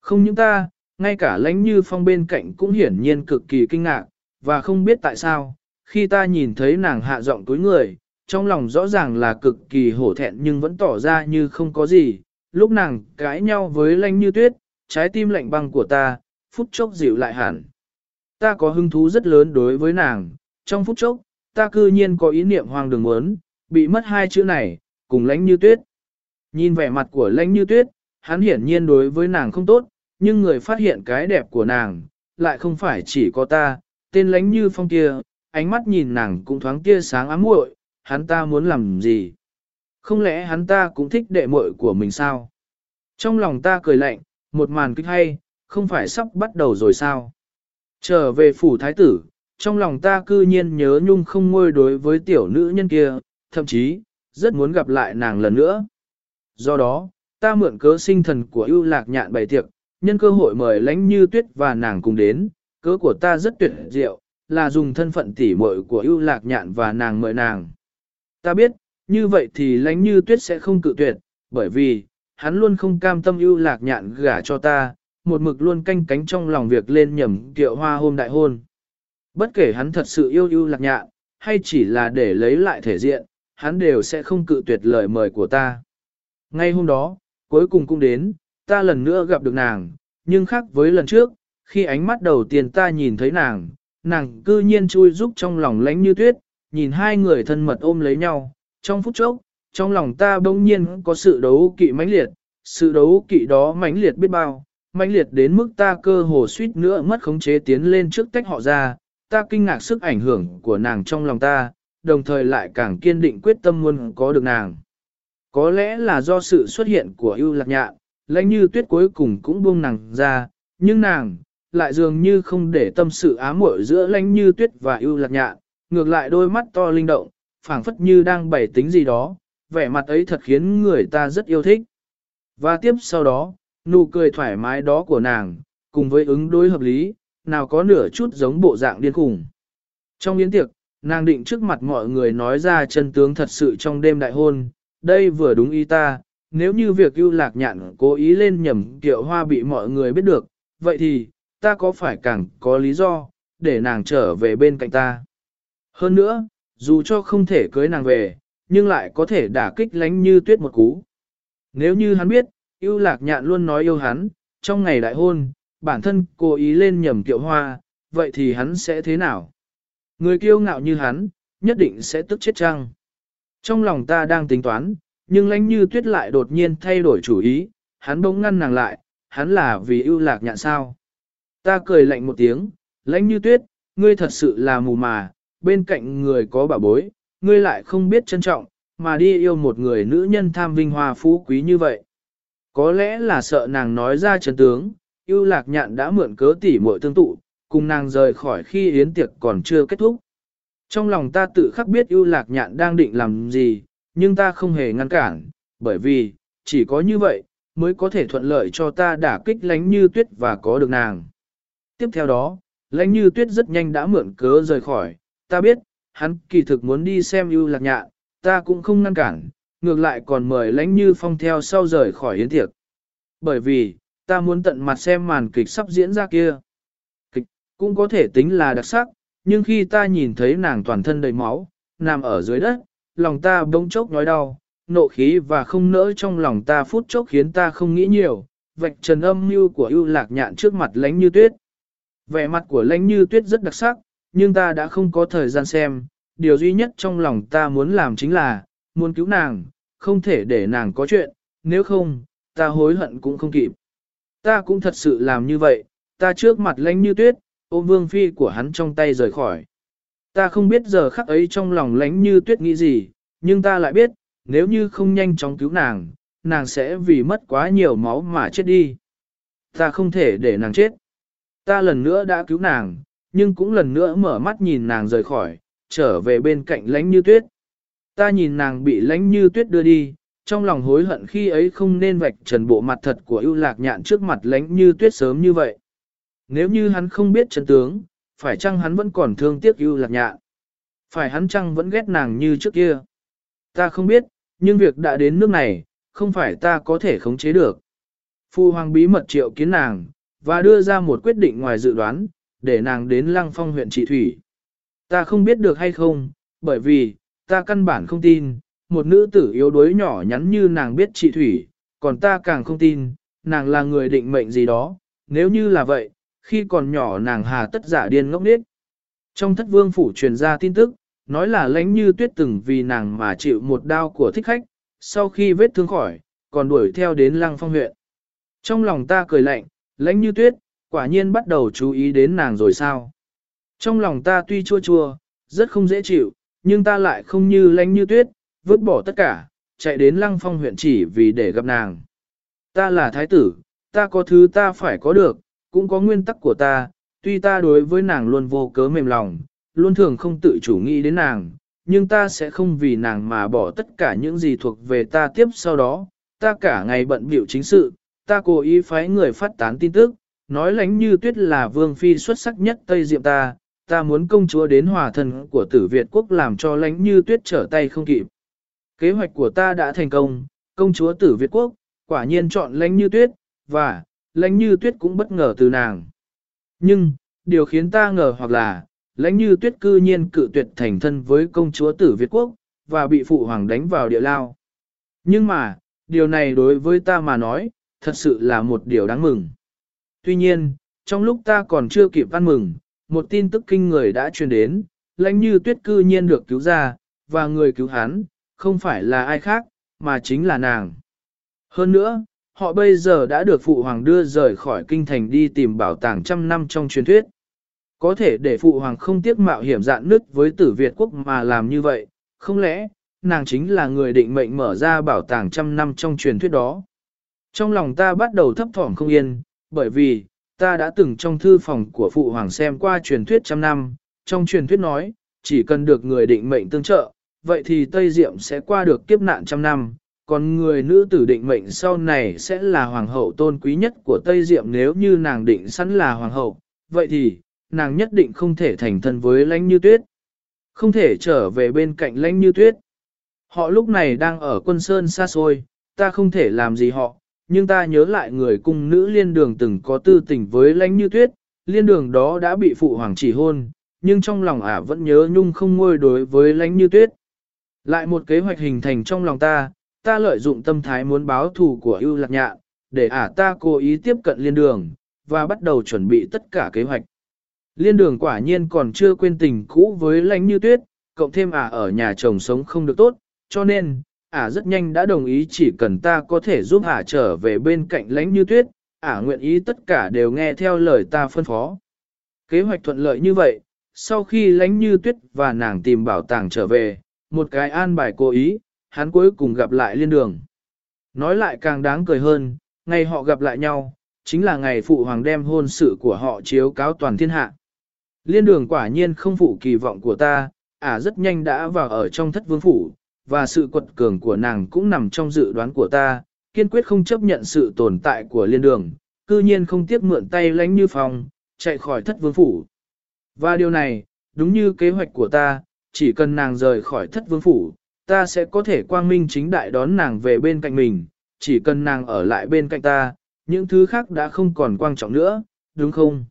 Không những ta, ngay cả lãnh như phong bên cạnh cũng hiển nhiên cực kỳ kinh ngạc, và không biết tại sao, khi ta nhìn thấy nàng hạ giọng túi người, trong lòng rõ ràng là cực kỳ hổ thẹn nhưng vẫn tỏ ra như không có gì, lúc nàng cãi nhau với lanh như tuyết, trái tim lạnh băng của ta, phút chốc dịu lại hẳn. Ta có hứng thú rất lớn đối với nàng, trong phút chốc, ta cư nhiên có ý niệm hoang đường muốn, bị mất hai chữ này, cùng lãnh như tuyết. Nhìn vẻ mặt của lãnh như tuyết, hắn hiển nhiên đối với nàng không tốt, nhưng người phát hiện cái đẹp của nàng, lại không phải chỉ có ta, tên lãnh như phong kia, ánh mắt nhìn nàng cũng thoáng tia sáng ám muội, hắn ta muốn làm gì? Không lẽ hắn ta cũng thích đệ muội của mình sao? Trong lòng ta cười lạnh, một màn kích hay, không phải sắp bắt đầu rồi sao? Trở về phủ thái tử, trong lòng ta cư nhiên nhớ nhung không ngôi đối với tiểu nữ nhân kia, thậm chí, rất muốn gặp lại nàng lần nữa. Do đó, ta mượn cớ sinh thần của ưu lạc nhạn bày tiệc, nhân cơ hội mời lãnh như tuyết và nàng cùng đến, cớ của ta rất tuyệt diệu, là dùng thân phận tỉ muội của ưu lạc nhạn và nàng mời nàng. Ta biết, như vậy thì lãnh như tuyết sẽ không cự tuyệt, bởi vì, hắn luôn không cam tâm ưu lạc nhạn gả cho ta, một mực luôn canh cánh trong lòng việc lên nhầm kiệu hoa hôm đại hôn. Bất kể hắn thật sự yêu ưu lạc nhạn, hay chỉ là để lấy lại thể diện, hắn đều sẽ không cự tuyệt lời mời của ta. Ngay hôm đó, cuối cùng cũng đến, ta lần nữa gặp được nàng, nhưng khác với lần trước, khi ánh mắt đầu tiên ta nhìn thấy nàng, nàng cư nhiên chui rúc trong lòng lánh như tuyết, nhìn hai người thân mật ôm lấy nhau, trong phút chốc, trong lòng ta bỗng nhiên có sự đấu kỵ mãnh liệt, sự đấu kỵ đó mãnh liệt biết bao, mãnh liệt đến mức ta cơ hồ suýt nữa mất khống chế tiến lên trước tách họ ra, ta kinh ngạc sức ảnh hưởng của nàng trong lòng ta, đồng thời lại càng kiên định quyết tâm muốn có được nàng. Có lẽ là do sự xuất hiện của ưu lạc nhạn, lãnh như tuyết cuối cùng cũng buông nàng ra, nhưng nàng, lại dường như không để tâm sự ám muội giữa lãnh như tuyết và ưu lạc nhạn, ngược lại đôi mắt to linh động, phảng phất như đang bày tính gì đó, vẻ mặt ấy thật khiến người ta rất yêu thích. Và tiếp sau đó, nụ cười thoải mái đó của nàng, cùng với ứng đối hợp lý, nào có nửa chút giống bộ dạng điên khủng. Trong yến tiệc, nàng định trước mặt mọi người nói ra chân tướng thật sự trong đêm đại hôn, đây vừa đúng ý ta, nếu như việc ưu lạc nhạn cố ý lên nhầm kiệu hoa bị mọi người biết được, vậy thì, ta có phải càng có lý do, để nàng trở về bên cạnh ta. Hơn nữa, dù cho không thể cưới nàng về, nhưng lại có thể đả kích lánh như tuyết một cú. Nếu như hắn biết, ưu lạc nhạn luôn nói yêu hắn, trong ngày đại hôn, bản thân cố ý lên nhầm kiệu hoa, vậy thì hắn sẽ thế nào? Người kiêu ngạo như hắn, nhất định sẽ tức chết chăng? Trong lòng ta đang tính toán, nhưng lãnh như tuyết lại đột nhiên thay đổi chủ ý, hắn bỗng ngăn nàng lại, hắn là vì ưu lạc nhạn sao. Ta cười lạnh một tiếng, lãnh như tuyết, ngươi thật sự là mù mà, bên cạnh người có bảo bối, ngươi lại không biết trân trọng, mà đi yêu một người nữ nhân tham vinh hoa phú quý như vậy. Có lẽ là sợ nàng nói ra chân tướng, ưu lạc nhạn đã mượn cớ tỉ muội tương tụ, cùng nàng rời khỏi khi yến tiệc còn chưa kết thúc. Trong lòng ta tự khắc biết ưu lạc nhạn đang định làm gì, nhưng ta không hề ngăn cản, bởi vì, chỉ có như vậy, mới có thể thuận lợi cho ta đả kích lánh như tuyết và có được nàng. Tiếp theo đó, lánh như tuyết rất nhanh đã mượn cớ rời khỏi, ta biết, hắn kỳ thực muốn đi xem ưu lạc nhạn, ta cũng không ngăn cản, ngược lại còn mời lãnh như phong theo sau rời khỏi yến tiệc. Bởi vì, ta muốn tận mặt xem màn kịch sắp diễn ra kia. Kịch, cũng có thể tính là đặc sắc, nhưng khi ta nhìn thấy nàng toàn thân đầy máu, nằm ở dưới đất, lòng ta bỗng chốc nói đau, nộ khí và không nỡ trong lòng ta phút chốc khiến ta không nghĩ nhiều, vạch trần âm mưu của ưu lạc nhạn trước mặt lãnh như tuyết. Vẻ mặt của lãnh như tuyết rất đặc sắc, nhưng ta đã không có thời gian xem, điều duy nhất trong lòng ta muốn làm chính là, muốn cứu nàng, không thể để nàng có chuyện, nếu không, ta hối hận cũng không kịp. Ta cũng thật sự làm như vậy, ta trước mặt lánh như tuyết, ôm vương phi của hắn trong tay rời khỏi. Ta không biết giờ khắc ấy trong lòng lánh như tuyết nghĩ gì, nhưng ta lại biết, nếu như không nhanh chóng cứu nàng, nàng sẽ vì mất quá nhiều máu mà chết đi. Ta không thể để nàng chết. Ta lần nữa đã cứu nàng, nhưng cũng lần nữa mở mắt nhìn nàng rời khỏi, trở về bên cạnh lánh như tuyết. Ta nhìn nàng bị lánh như tuyết đưa đi, trong lòng hối hận khi ấy không nên vạch trần bộ mặt thật của ưu lạc nhạn trước mặt lánh như tuyết sớm như vậy. Nếu như hắn không biết chân tướng, phải chăng hắn vẫn còn thương tiếc ưu lạc nhạn? Phải hắn chăng vẫn ghét nàng như trước kia? Ta không biết, nhưng việc đã đến nước này, không phải ta có thể khống chế được. Phu hoàng bí mật triệu kiến nàng, và đưa ra một quyết định ngoài dự đoán, để nàng đến lăng phong huyện trị thủy. Ta không biết được hay không, bởi vì, ta căn bản không tin, một nữ tử yếu đuối nhỏ nhắn như nàng biết trị thủy, còn ta càng không tin, nàng là người định mệnh gì đó, nếu như là vậy, khi còn nhỏ nàng hà tất giả điên ngốc nết. Trong thất vương phủ truyền ra tin tức, nói là lãnh như tuyết từng vì nàng mà chịu một đau của thích khách, sau khi vết thương khỏi, còn đuổi theo đến lăng phong huyện. Trong lòng ta cười lạnh, lãnh như tuyết, quả nhiên bắt đầu chú ý đến nàng rồi sao. Trong lòng ta tuy chua chua, rất không dễ chịu, nhưng ta lại không như lãnh như tuyết, vứt bỏ tất cả, chạy đến lăng phong huyện chỉ vì để gặp nàng. Ta là thái tử, ta có thứ ta phải có được, cũng có nguyên tắc của ta, tuy ta đối với nàng luôn vô cớ mềm lòng, luôn thường không tự chủ nghĩ đến nàng, nhưng ta sẽ không vì nàng mà bỏ tất cả những gì thuộc về ta tiếp sau đó, ta cả ngày bận biểu chính sự, ta cố ý phái người phát tán tin tức, nói lánh như tuyết là vương phi xuất sắc nhất Tây Diệm ta, ta muốn công chúa đến hòa thần của tử Việt quốc làm cho lánh như tuyết trở tay không kịp. Kế hoạch của ta đã thành công, công chúa tử Việt quốc, quả nhiên chọn lánh như tuyết, và, lánh như tuyết cũng bất ngờ từ nàng. Nhưng, điều khiến ta ngờ hoặc là, lãnh như tuyết cư nhiên cự tuyệt thành thân với công chúa tử Việt Quốc, và bị phụ hoàng đánh vào địa lao. Nhưng mà, điều này đối với ta mà nói, thật sự là một điều đáng mừng. Tuy nhiên, trong lúc ta còn chưa kịp ăn mừng, một tin tức kinh người đã truyền đến, lãnh như tuyết cư nhiên được cứu ra, và người cứu hắn, không phải là ai khác, mà chính là nàng. Hơn nữa, họ bây giờ đã được phụ hoàng đưa rời khỏi kinh thành đi tìm bảo tàng trăm năm trong truyền thuyết. Có thể để phụ hoàng không tiếc mạo hiểm dạn nứt với tử Việt quốc mà làm như vậy, không lẽ, nàng chính là người định mệnh mở ra bảo tàng trăm năm trong truyền thuyết đó. Trong lòng ta bắt đầu thấp thỏm không yên, bởi vì, ta đã từng trong thư phòng của phụ hoàng xem qua truyền thuyết trăm năm, trong truyền thuyết nói, chỉ cần được người định mệnh tương trợ, vậy thì Tây Diệm sẽ qua được kiếp nạn trăm năm, còn người nữ tử định mệnh sau này sẽ là hoàng hậu tôn quý nhất của Tây Diệm nếu như nàng định sẵn là hoàng hậu, vậy thì, nàng nhất định không thể thành thân với lãnh như tuyết. Không thể trở về bên cạnh lãnh như tuyết. Họ lúc này đang ở quân sơn xa xôi, ta không thể làm gì họ, nhưng ta nhớ lại người cung nữ liên đường từng có tư tình với lãnh như tuyết, liên đường đó đã bị phụ hoàng chỉ hôn, nhưng trong lòng ả vẫn nhớ nhung không ngôi đối với lãnh như tuyết. Lại một kế hoạch hình thành trong lòng ta, ta lợi dụng tâm thái muốn báo thù của ưu lạc nhạ để ả ta cố ý tiếp cận liên đường, và bắt đầu chuẩn bị tất cả kế hoạch. Liên đường quả nhiên còn chưa quên tình cũ với lãnh như tuyết, cộng thêm ả ở nhà chồng sống không được tốt, cho nên, ả rất nhanh đã đồng ý chỉ cần ta có thể giúp ả trở về bên cạnh lãnh như tuyết, ả nguyện ý tất cả đều nghe theo lời ta phân phó. Kế hoạch thuận lợi như vậy, sau khi lãnh như tuyết và nàng tìm bảo tàng trở về, một cái an bài cố ý, hắn cuối cùng gặp lại liên đường. Nói lại càng đáng cười hơn, ngày họ gặp lại nhau, chính là ngày phụ hoàng đem hôn sự của họ chiếu cáo toàn thiên hạ. Liên đường quả nhiên không phụ kỳ vọng của ta, ả à rất nhanh đã vào ở trong thất vương phủ, và sự quật cường của nàng cũng nằm trong dự đoán của ta, kiên quyết không chấp nhận sự tồn tại của liên đường, cư nhiên không tiếc mượn tay lánh như phòng, chạy khỏi thất vương phủ. Và điều này, đúng như kế hoạch của ta, chỉ cần nàng rời khỏi thất vương phủ, ta sẽ có thể quang minh chính đại đón nàng về bên cạnh mình, chỉ cần nàng ở lại bên cạnh ta, những thứ khác đã không còn quan trọng nữa, đúng không?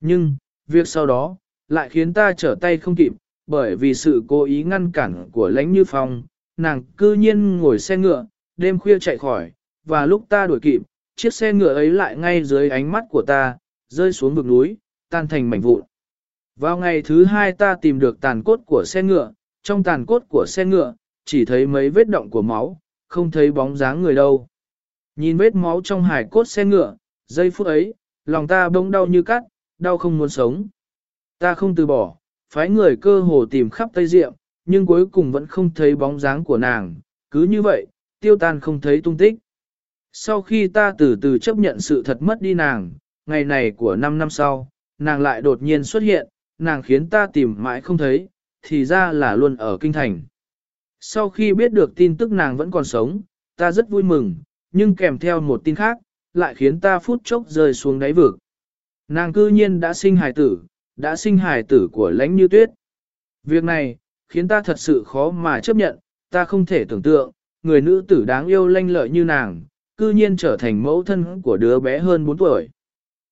Nhưng, việc sau đó, lại khiến ta trở tay không kịp, bởi vì sự cố ý ngăn cản của lãnh như phong, nàng cư nhiên ngồi xe ngựa, đêm khuya chạy khỏi, và lúc ta đuổi kịp, chiếc xe ngựa ấy lại ngay dưới ánh mắt của ta, rơi xuống vực núi, tan thành mảnh vụn. Vào ngày thứ hai ta tìm được tàn cốt của xe ngựa, trong tàn cốt của xe ngựa, chỉ thấy mấy vết động của máu, không thấy bóng dáng người đâu. Nhìn vết máu trong hải cốt xe ngựa, giây phút ấy, lòng ta bỗng đau như cắt, đau không muốn sống. Ta không từ bỏ, phái người cơ hồ tìm khắp Tây Diệm, nhưng cuối cùng vẫn không thấy bóng dáng của nàng, cứ như vậy, tiêu tan không thấy tung tích. Sau khi ta từ từ chấp nhận sự thật mất đi nàng, ngày này của 5 năm sau, nàng lại đột nhiên xuất hiện, nàng khiến ta tìm mãi không thấy, thì ra là luôn ở kinh thành. Sau khi biết được tin tức nàng vẫn còn sống, ta rất vui mừng, nhưng kèm theo một tin khác, lại khiến ta phút chốc rơi xuống đáy vực. Nàng cư nhiên đã sinh hài tử, đã sinh hài tử của lãnh như tuyết. Việc này, khiến ta thật sự khó mà chấp nhận, ta không thể tưởng tượng, người nữ tử đáng yêu lanh lợi như nàng, cư nhiên trở thành mẫu thân của đứa bé hơn 4 tuổi.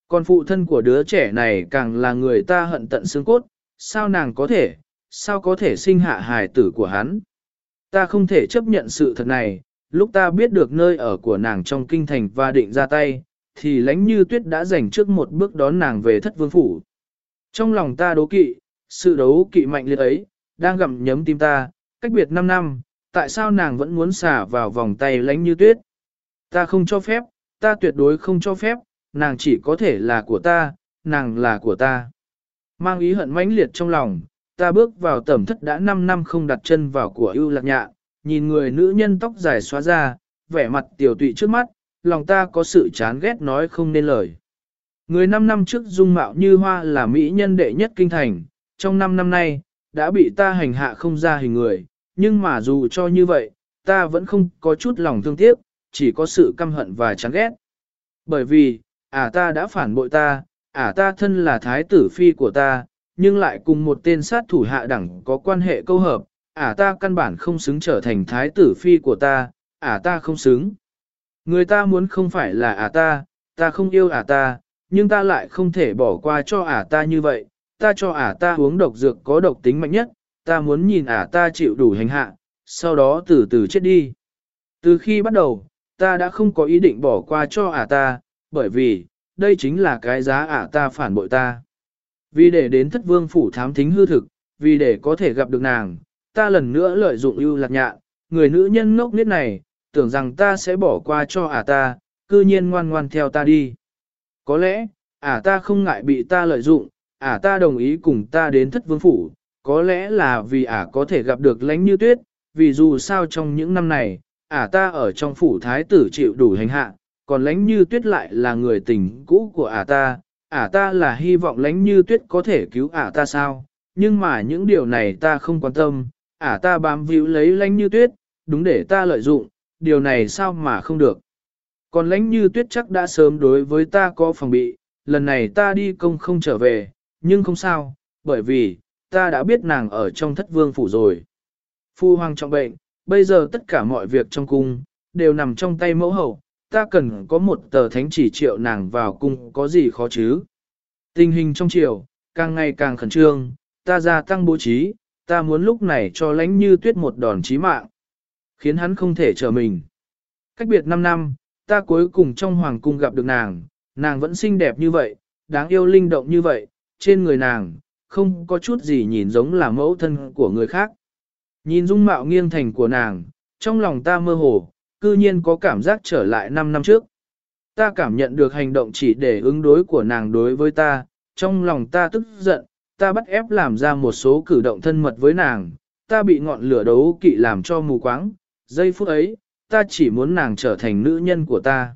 Còn phụ thân của đứa trẻ này càng là người ta hận tận xương cốt, sao nàng có thể, sao có thể sinh hạ hài tử của hắn. Ta không thể chấp nhận sự thật này, lúc ta biết được nơi ở của nàng trong kinh thành và định ra tay, thì lãnh như tuyết đã dành trước một bước đón nàng về thất vương phủ. Trong lòng ta đố kỵ, sự đấu kỵ mạnh liệt ấy, đang gặm nhấm tim ta, cách biệt 5 năm, tại sao nàng vẫn muốn xả vào vòng tay lãnh như tuyết? Ta không cho phép, ta tuyệt đối không cho phép, nàng chỉ có thể là của ta, nàng là của ta. Mang ý hận mãnh liệt trong lòng, ta bước vào tẩm thất đã 5 năm không đặt chân vào của ưu lạc nhạ, nhìn người nữ nhân tóc dài xóa ra, vẻ mặt tiểu tụy trước mắt, lòng ta có sự chán ghét nói không nên lời. Người 5 năm trước dung mạo như hoa là mỹ nhân đệ nhất kinh thành, trong 5 năm nay, đã bị ta hành hạ không ra hình người, nhưng mà dù cho như vậy, ta vẫn không có chút lòng thương tiếc, chỉ có sự căm hận và chán ghét. Bởi vì, ả ta đã phản bội ta, ả ta thân là thái tử phi của ta, nhưng lại cùng một tên sát thủ hạ đẳng có quan hệ câu hợp, ả ta căn bản không xứng trở thành thái tử phi của ta, ả ta không xứng. Người ta muốn không phải là ả ta, ta không yêu ả ta, nhưng ta lại không thể bỏ qua cho ả ta như vậy, ta cho ả ta uống độc dược có độc tính mạnh nhất, ta muốn nhìn ả ta chịu đủ hành hạ, sau đó từ từ chết đi. Từ khi bắt đầu, ta đã không có ý định bỏ qua cho ả ta, bởi vì, đây chính là cái giá ả ta phản bội ta. Vì để đến thất vương phủ thám thính hư thực, vì để có thể gặp được nàng, ta lần nữa lợi dụng ưu lạc nhạ, người nữ nhân ngốc nết này, tưởng rằng ta sẽ bỏ qua cho ả ta, cư nhiên ngoan ngoan theo ta đi. Có lẽ, ả ta không ngại bị ta lợi dụng, ả ta đồng ý cùng ta đến thất vương phủ, có lẽ là vì ả có thể gặp được lánh như tuyết, vì dù sao trong những năm này, ả ta ở trong phủ thái tử chịu đủ hành hạ, còn lánh như tuyết lại là người tình cũ của ả ta, ả ta là hy vọng lánh như tuyết có thể cứu ả ta sao, nhưng mà những điều này ta không quan tâm, ả ta bám víu lấy lánh như tuyết, đúng để ta lợi dụng, điều này sao mà không được. Còn lãnh như tuyết chắc đã sớm đối với ta có phòng bị, lần này ta đi công không trở về, nhưng không sao, bởi vì, ta đã biết nàng ở trong thất vương phủ rồi. Phu hoàng trọng bệnh, bây giờ tất cả mọi việc trong cung, đều nằm trong tay mẫu hậu, ta cần có một tờ thánh chỉ triệu nàng vào cung có gì khó chứ. Tình hình trong triều, càng ngày càng khẩn trương, ta gia tăng bố trí, ta muốn lúc này cho lãnh như tuyết một đòn chí mạng, khiến hắn không thể trở mình. Cách biệt 5 năm, ta cuối cùng trong hoàng cung gặp được nàng, nàng vẫn xinh đẹp như vậy, đáng yêu linh động như vậy, trên người nàng, không có chút gì nhìn giống là mẫu thân của người khác. Nhìn dung mạo nghiêng thành của nàng, trong lòng ta mơ hồ, cư nhiên có cảm giác trở lại 5 năm trước. Ta cảm nhận được hành động chỉ để ứng đối của nàng đối với ta, trong lòng ta tức giận, ta bắt ép làm ra một số cử động thân mật với nàng, ta bị ngọn lửa đấu kỵ làm cho mù quáng, giây phút ấy, ta chỉ muốn nàng trở thành nữ nhân của ta.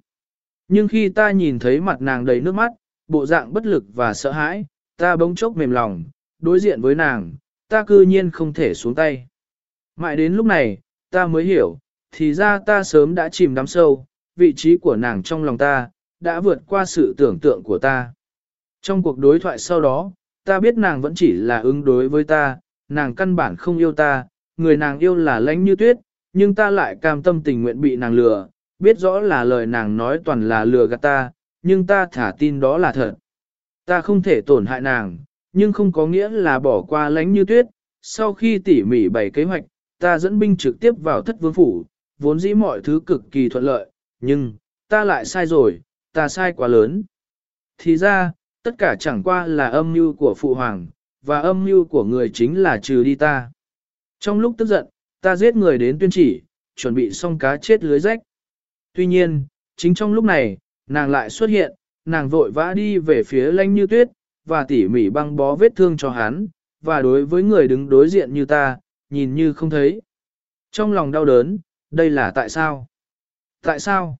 Nhưng khi ta nhìn thấy mặt nàng đầy nước mắt, bộ dạng bất lực và sợ hãi, ta bỗng chốc mềm lòng, đối diện với nàng, ta cư nhiên không thể xuống tay. Mãi đến lúc này, ta mới hiểu, thì ra ta sớm đã chìm đắm sâu, vị trí của nàng trong lòng ta, đã vượt qua sự tưởng tượng của ta. Trong cuộc đối thoại sau đó, ta biết nàng vẫn chỉ là ứng đối với ta, nàng căn bản không yêu ta, người nàng yêu là lãnh như tuyết, nhưng ta lại cam tâm tình nguyện bị nàng lừa, biết rõ là lời nàng nói toàn là lừa gạt ta, nhưng ta thả tin đó là thật. Ta không thể tổn hại nàng, nhưng không có nghĩa là bỏ qua lánh như tuyết, sau khi tỉ mỉ bày kế hoạch, ta dẫn binh trực tiếp vào thất vương phủ, vốn dĩ mọi thứ cực kỳ thuận lợi, nhưng, ta lại sai rồi, ta sai quá lớn. Thì ra, tất cả chẳng qua là âm mưu của phụ hoàng, và âm mưu của người chính là trừ đi ta. Trong lúc tức giận, ta giết người đến tuyên chỉ, chuẩn bị xong cá chết lưới rách. Tuy nhiên, chính trong lúc này, nàng lại xuất hiện, nàng vội vã đi về phía lanh như tuyết, và tỉ mỉ băng bó vết thương cho hắn, và đối với người đứng đối diện như ta, nhìn như không thấy. Trong lòng đau đớn, đây là tại sao? Tại sao?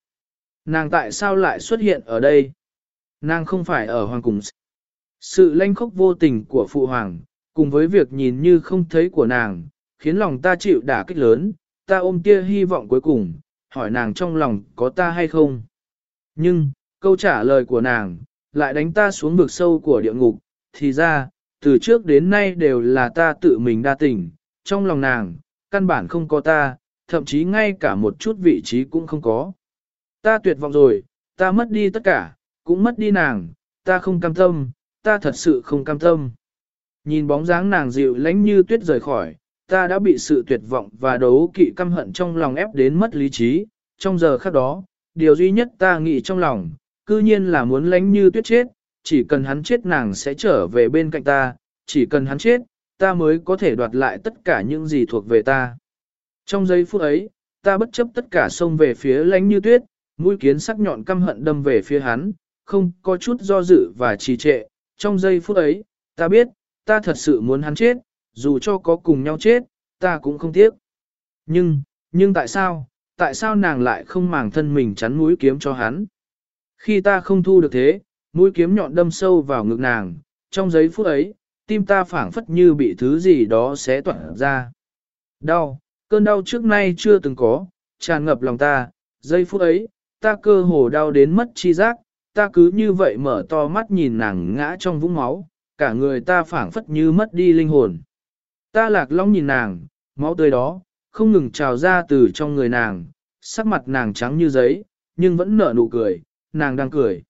Nàng tại sao lại xuất hiện ở đây? Nàng không phải ở hoàng cung. Sự lanh khốc vô tình của phụ hoàng, cùng với việc nhìn như không thấy của nàng, khiến lòng ta chịu đả kích lớn, ta ôm tia hy vọng cuối cùng, hỏi nàng trong lòng có ta hay không. Nhưng, câu trả lời của nàng, lại đánh ta xuống vực sâu của địa ngục, thì ra, từ trước đến nay đều là ta tự mình đa tình, trong lòng nàng, căn bản không có ta, thậm chí ngay cả một chút vị trí cũng không có. Ta tuyệt vọng rồi, ta mất đi tất cả, cũng mất đi nàng, ta không cam tâm, ta thật sự không cam tâm. Nhìn bóng dáng nàng dịu lánh như tuyết rời khỏi, ta đã bị sự tuyệt vọng và đấu kỵ căm hận trong lòng ép đến mất lý trí. Trong giờ khắc đó, điều duy nhất ta nghĩ trong lòng, cư nhiên là muốn lánh như tuyết chết, chỉ cần hắn chết nàng sẽ trở về bên cạnh ta, chỉ cần hắn chết, ta mới có thể đoạt lại tất cả những gì thuộc về ta. Trong giây phút ấy, ta bất chấp tất cả xông về phía lánh như tuyết, mũi kiến sắc nhọn căm hận đâm về phía hắn, không có chút do dự và trì trệ, trong giây phút ấy, ta biết, ta thật sự muốn hắn chết, dù cho có cùng nhau chết, ta cũng không tiếc. Nhưng, nhưng tại sao, tại sao nàng lại không màng thân mình chắn mũi kiếm cho hắn? Khi ta không thu được thế, mũi kiếm nhọn đâm sâu vào ngực nàng, trong giây phút ấy, tim ta phảng phất như bị thứ gì đó xé toản ra. Đau, cơn đau trước nay chưa từng có, tràn ngập lòng ta, giây phút ấy, ta cơ hồ đau đến mất chi giác, ta cứ như vậy mở to mắt nhìn nàng ngã trong vũng máu, cả người ta phảng phất như mất đi linh hồn. Ta lạc long nhìn nàng, máu tươi đó, không ngừng trào ra từ trong người nàng, sắc mặt nàng trắng như giấy, nhưng vẫn nở nụ cười, nàng đang cười.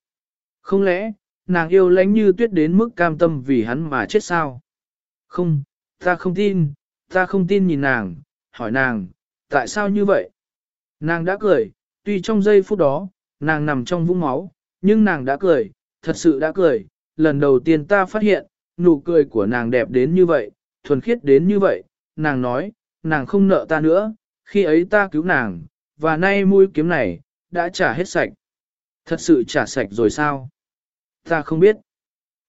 Không lẽ, nàng yêu lánh như tuyết đến mức cam tâm vì hắn mà chết sao? Không, ta không tin, ta không tin nhìn nàng, hỏi nàng, tại sao như vậy? Nàng đã cười, tuy trong giây phút đó, nàng nằm trong vũng máu, nhưng nàng đã cười, thật sự đã cười, lần đầu tiên ta phát hiện, nụ cười của nàng đẹp đến như vậy, thuần khiết đến như vậy, nàng nói, nàng không nợ ta nữa, khi ấy ta cứu nàng, và nay mũi kiếm này, đã trả hết sạch. Thật sự trả sạch rồi sao? Ta không biết.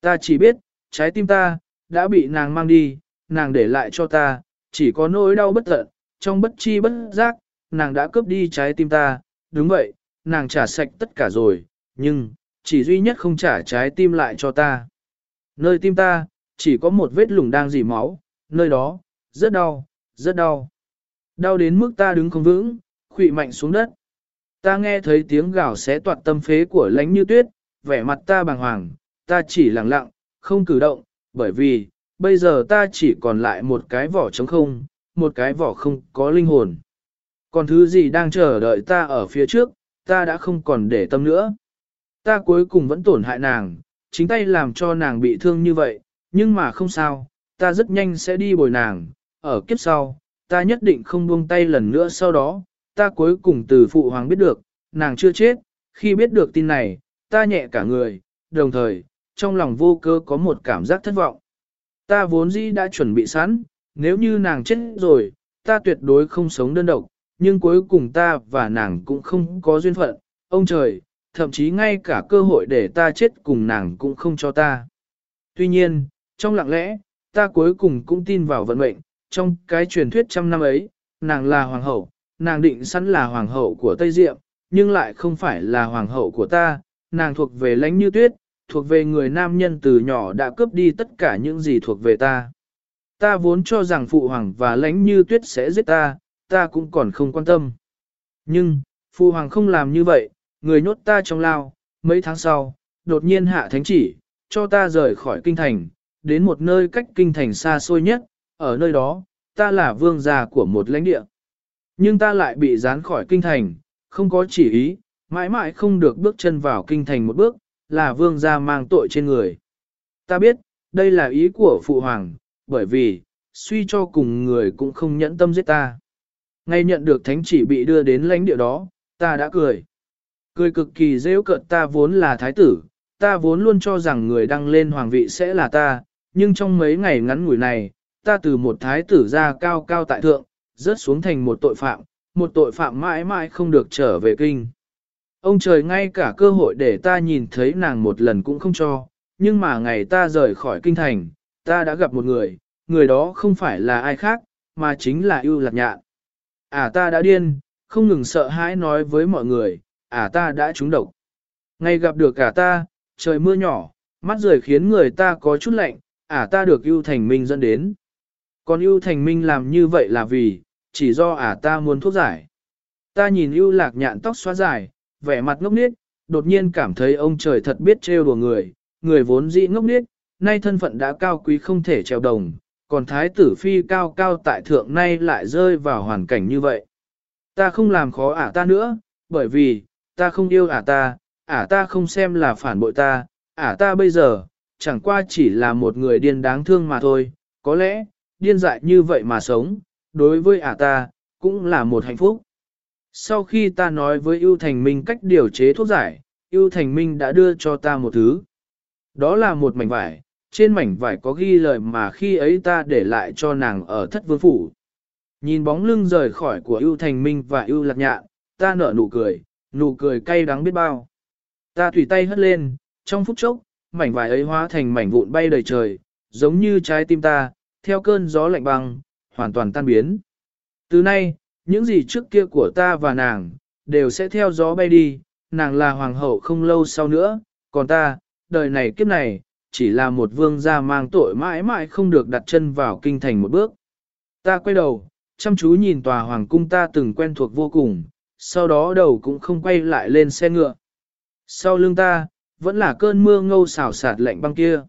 Ta chỉ biết, trái tim ta, đã bị nàng mang đi, nàng để lại cho ta, chỉ có nỗi đau bất tận, trong bất chi bất giác, nàng đã cướp đi trái tim ta, đúng vậy, nàng trả sạch tất cả rồi, nhưng, chỉ duy nhất không trả trái tim lại cho ta. Nơi tim ta, chỉ có một vết lủng đang dì máu, nơi đó, rất đau, rất đau. Đau đến mức ta đứng không vững, khụy mạnh xuống đất. Ta nghe thấy tiếng gào xé toạt tâm phế của lánh như tuyết, vẻ mặt ta bàng hoàng, ta chỉ lặng lặng, không cử động, bởi vì, bây giờ ta chỉ còn lại một cái vỏ trống không, một cái vỏ không có linh hồn. Còn thứ gì đang chờ đợi ta ở phía trước, ta đã không còn để tâm nữa. Ta cuối cùng vẫn tổn hại nàng, chính tay làm cho nàng bị thương như vậy, nhưng mà không sao, ta rất nhanh sẽ đi bồi nàng, ở kiếp sau, ta nhất định không buông tay lần nữa sau đó, ta cuối cùng từ phụ hoàng biết được, nàng chưa chết, khi biết được tin này, ta nhẹ cả người, đồng thời, trong lòng vô cơ có một cảm giác thất vọng. Ta vốn dĩ đã chuẩn bị sẵn, nếu như nàng chết rồi, ta tuyệt đối không sống đơn độc, nhưng cuối cùng ta và nàng cũng không có duyên phận, ông trời, thậm chí ngay cả cơ hội để ta chết cùng nàng cũng không cho ta. Tuy nhiên, trong lặng lẽ, ta cuối cùng cũng tin vào vận mệnh, trong cái truyền thuyết trăm năm ấy, nàng là hoàng hậu, nàng định sẵn là hoàng hậu của Tây Diệm, nhưng lại không phải là hoàng hậu của ta, nàng thuộc về lãnh như tuyết, thuộc về người nam nhân từ nhỏ đã cướp đi tất cả những gì thuộc về ta. Ta vốn cho rằng phụ hoàng và lãnh như tuyết sẽ giết ta, ta cũng còn không quan tâm. Nhưng, phụ hoàng không làm như vậy, người nhốt ta trong lao, mấy tháng sau, đột nhiên hạ thánh chỉ, cho ta rời khỏi kinh thành, đến một nơi cách kinh thành xa xôi nhất, ở nơi đó, ta là vương gia của một lãnh địa. Nhưng ta lại bị dán khỏi kinh thành, không có chỉ ý, mãi mãi không được bước chân vào kinh thành một bước, là vương gia mang tội trên người. Ta biết, đây là ý của phụ hoàng, bởi vì, suy cho cùng người cũng không nhẫn tâm giết ta. Ngay nhận được thánh chỉ bị đưa đến lãnh địa đó, ta đã cười. Cười cực kỳ rêu cợt ta vốn là thái tử, ta vốn luôn cho rằng người đăng lên hoàng vị sẽ là ta, nhưng trong mấy ngày ngắn ngủi này, ta từ một thái tử ra cao cao tại thượng, rớt xuống thành một tội phạm, một tội phạm mãi mãi không được trở về kinh. Ông trời ngay cả cơ hội để ta nhìn thấy nàng một lần cũng không cho, nhưng mà ngày ta rời khỏi kinh thành, ta đã gặp một người, người đó không phải là ai khác, mà chính là ưu lạc nhạn. À ta đã điên, không ngừng sợ hãi nói với mọi người, à ta đã trúng độc. Ngày gặp được cả ta, trời mưa nhỏ, mắt rời khiến người ta có chút lạnh, à ta được ưu thành minh dẫn đến. Còn ưu thành minh làm như vậy là vì, chỉ do à ta muốn thuốc giải. Ta nhìn ưu lạc nhạn tóc xóa dài, vẻ mặt ngốc niết, đột nhiên cảm thấy ông trời thật biết trêu đùa người, người vốn dĩ ngốc niết, nay thân phận đã cao quý không thể trèo đồng, còn thái tử phi cao cao tại thượng nay lại rơi vào hoàn cảnh như vậy. Ta không làm khó ả ta nữa, bởi vì, ta không yêu ả ta, ả ta không xem là phản bội ta, ả ta bây giờ, chẳng qua chỉ là một người điên đáng thương mà thôi, có lẽ, điên dại như vậy mà sống, đối với ả ta, cũng là một hạnh phúc. Sau khi ta nói với ưu thành minh cách điều chế thuốc giải, ưu thành minh đã đưa cho ta một thứ. Đó là một mảnh vải, trên mảnh vải có ghi lời mà khi ấy ta để lại cho nàng ở thất vương phủ. Nhìn bóng lưng rời khỏi của ưu thành minh và ưu lạc nhạn, ta nở nụ cười, nụ cười cay đắng biết bao. Ta tùy tay hất lên, trong phút chốc, mảnh vải ấy hóa thành mảnh vụn bay đầy trời, giống như trái tim ta, theo cơn gió lạnh băng, hoàn toàn tan biến. Từ nay, những gì trước kia của ta và nàng, đều sẽ theo gió bay đi, nàng là hoàng hậu không lâu sau nữa, còn ta, đời này kiếp này, chỉ là một vương gia mang tội mãi mãi không được đặt chân vào kinh thành một bước. Ta quay đầu, chăm chú nhìn tòa hoàng cung ta từng quen thuộc vô cùng, sau đó đầu cũng không quay lại lên xe ngựa. Sau lưng ta, vẫn là cơn mưa ngâu xào sạt lạnh băng kia.